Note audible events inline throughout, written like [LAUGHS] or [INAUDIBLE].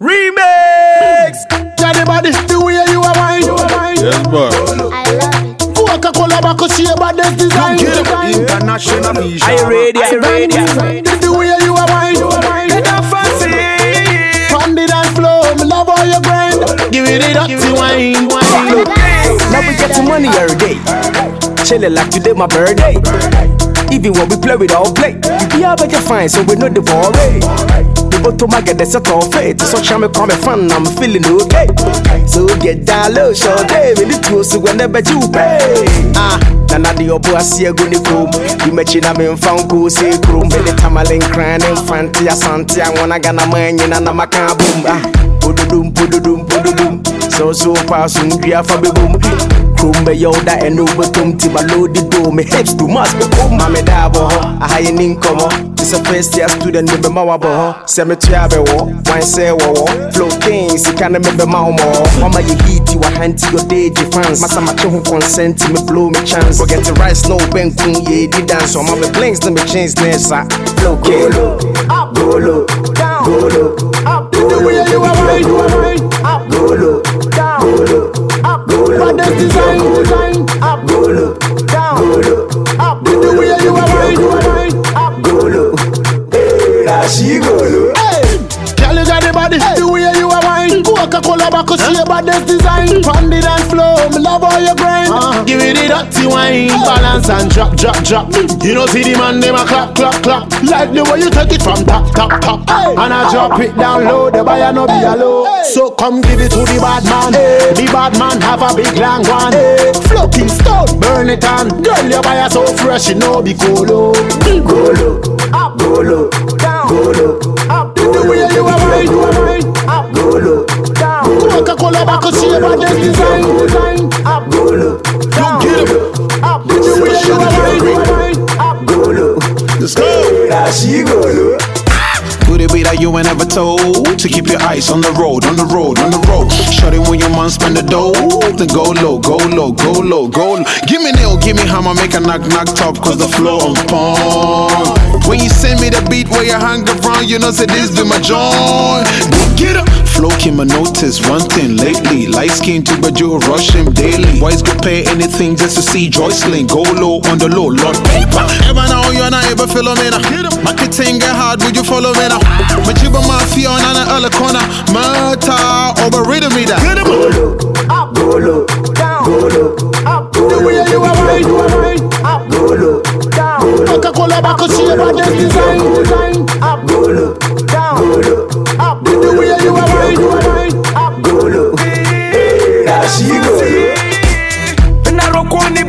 Remix! Anybody, the way you are mine, you are mine. Yes, boy. I love it. Coca-Cola back she about this design. International vision. Are you ready? Are you ready? The way you are mine, you are mine. Get up fancy! From the dance floor, me love all your grind. Give it the dirty wine, wine. Now we get money every day. Chillin' like today my birthday. Even when we play, we don't play. You be out better fine, so we know the rate. The bottom I get the set off it. So charm me come fun, I'm feeling okay. So get down low, show day. We need to whenever you pay. Ah, na na the obo asi ego ni krom. You mechi na me mfa ko se krom. Be the tamalin crying infanti asante. I wanna gana man na na maka boom. Ah, podudum podudum podudum. So so pass um dua fa be boom. Krom be yo da eno betum ti the do me hips do must be boom. Ma me da bo ho. I ha yin inkomo. This a first year student be ma wa bo ho. Se me tua be wo. Wan say wo wo. Flow kings you can me be ma mo. Mama you heat you to your day fans. Masa ma ho consent me blow me chance. Forget the rice no ben kun ye di dance. So ma me blinks na me chains nessa. Flow king. Up, go low, down, go low, up. The way you are mine, Go this design, design. Up, go low, down, go low, up. The way you are you are mine. Up, go low. She go low. Hey, girl, you got the body, the way you are wine. Coca-Cola back, she about this design. From the dance floor, love all your grind. Uh-huh. Give it the dirty wine, uh-huh. balance and drop, drop, drop. You know, see the man, them a clap, clap, clap. Like the way you take it from top, top, top. And I drop it down low, the buyer no be alone. So come give it to the bad man. The bad man have a big long one. Floating stone, burn it on. Girl, your buyer so fresh, you know be cool. oh. oh. She go. Could it be that you ain't ever told to keep your eyes on the road, on the road, on the road? Shut it when your man spend the dough, then go low, go low, go low, go low. Give me nail, give me hammer, make a knock, knock top, cause the flow on pong. When you send me the beat where you hang around, you know, say this be my joint. Get up. Flow came a notice one thing lately. Light skin to but you rush him daily. Boys go pay anything just to see Joycelyn go low on the low, Lord paper. Ever now you're not able follow me now. Marketing get hard, would you follow me now? Machiba mafia on an other corner. Murta over rhythm me that. Go low, up, go low, down, go low, up. The way you are mine, you are mine. Up, go low, down. Coca-Cola back, she about this design, design. Up, go low,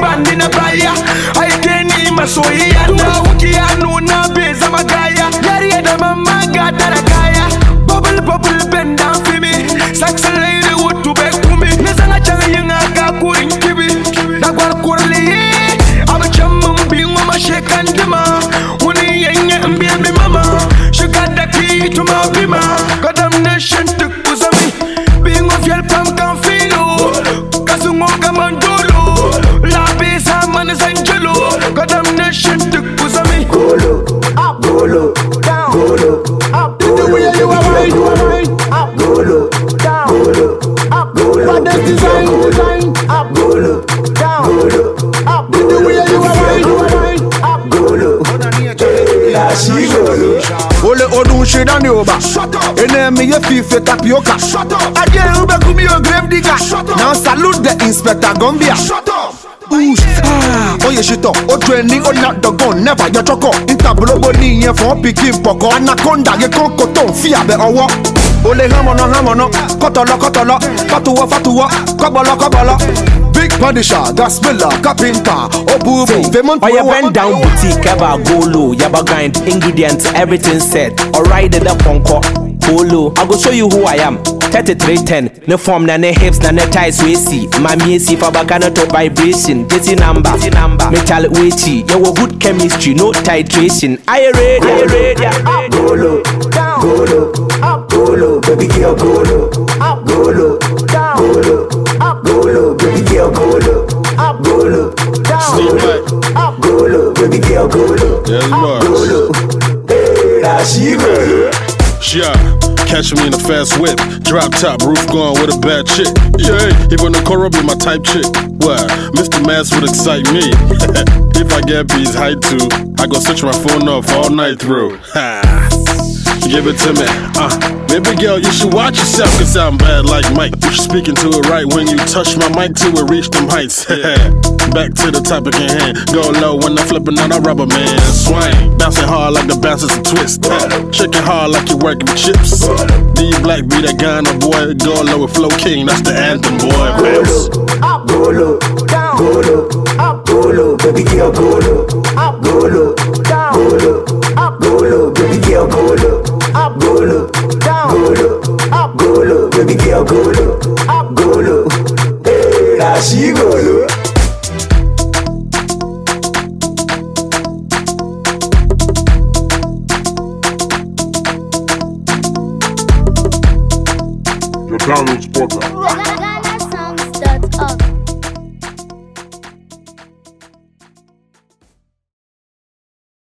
bani na baya. Aike ni masoyiya na wukiya nuna bai zama gaya. Yariya da mamma ga tara kaya. Bubble bubble ben dan fi me. Saksin wutu bai kumi na zana can yin haka kurin kibi. Na kwarkurli abu can mun bi mama shekan dima wani yanyan biya mama. Shiga da ki tuma bima country down the over. Shut up. Enemy ye fife tapioca. Shut up. Adie ube kumi yo grave digger. Shut up. Now salute the inspector Gambia. Shut up. Oosh, ah, oye ṣetọ, ó tu ẹni ó ná dọ̀gán nẹ́fà yọjọ́ kọ̀. Níta bolóbo ní ìyẹn fún ọ́ pikin pọ̀kọ́. Anaconda yẹ kó kó tó ń fi àbẹ̀ ọwọ́. Ole hamono hamono, kotolo kotolo, fatuwa fatuwa, kobolo kobolo. Big Punisher, that's Miller, Carpenter, Obubu, Vemont Oh, you bend down boutique, ever go low, yaba grind, ingredients, everything set. Alright, the ponko, go low. I go show you who I am. 3310, ne form na ne hips na ne ties we see. Mami si fa baka no to vibration. Jesse number, metal weighty. You wo good chemistry, no titration. Are you ready? Are you ready? Up, go low, down, go low, go low, baby girl, go low, go low, go low, go low, baby girl, go low, go low, down, Stay back. up, go low, baby girl, go low, Yes, up, go boss. low. She go low. Yeah. Catch me in a fast whip, drop top, roof gone with a bad chick. Yeah, even the Cora be my type chick. What? Mr. Mass would excite me. [LAUGHS] if I get B's height too, I go switch my phone off all night through. Ha. Give it to me. Uh, baby girl, you should watch yourself, cause I'm bad like Mike. You speaking to it right when you touch my mic till it reach them heights. [LAUGHS] Back to the topic at hand. Go low when I'm flipping on a rubber man. Swing. Bouncing hard like the bouncers a twist. Shaking hard like you working with chips. D Black be that guy Ghana boy. Go low with Flow King, that's the anthem, boy. Bounce. Go low, go low, go low, baby girl, go low, low, baby girl, go low, go low. Hey, now she go low. Your download spotter. [LAUGHS]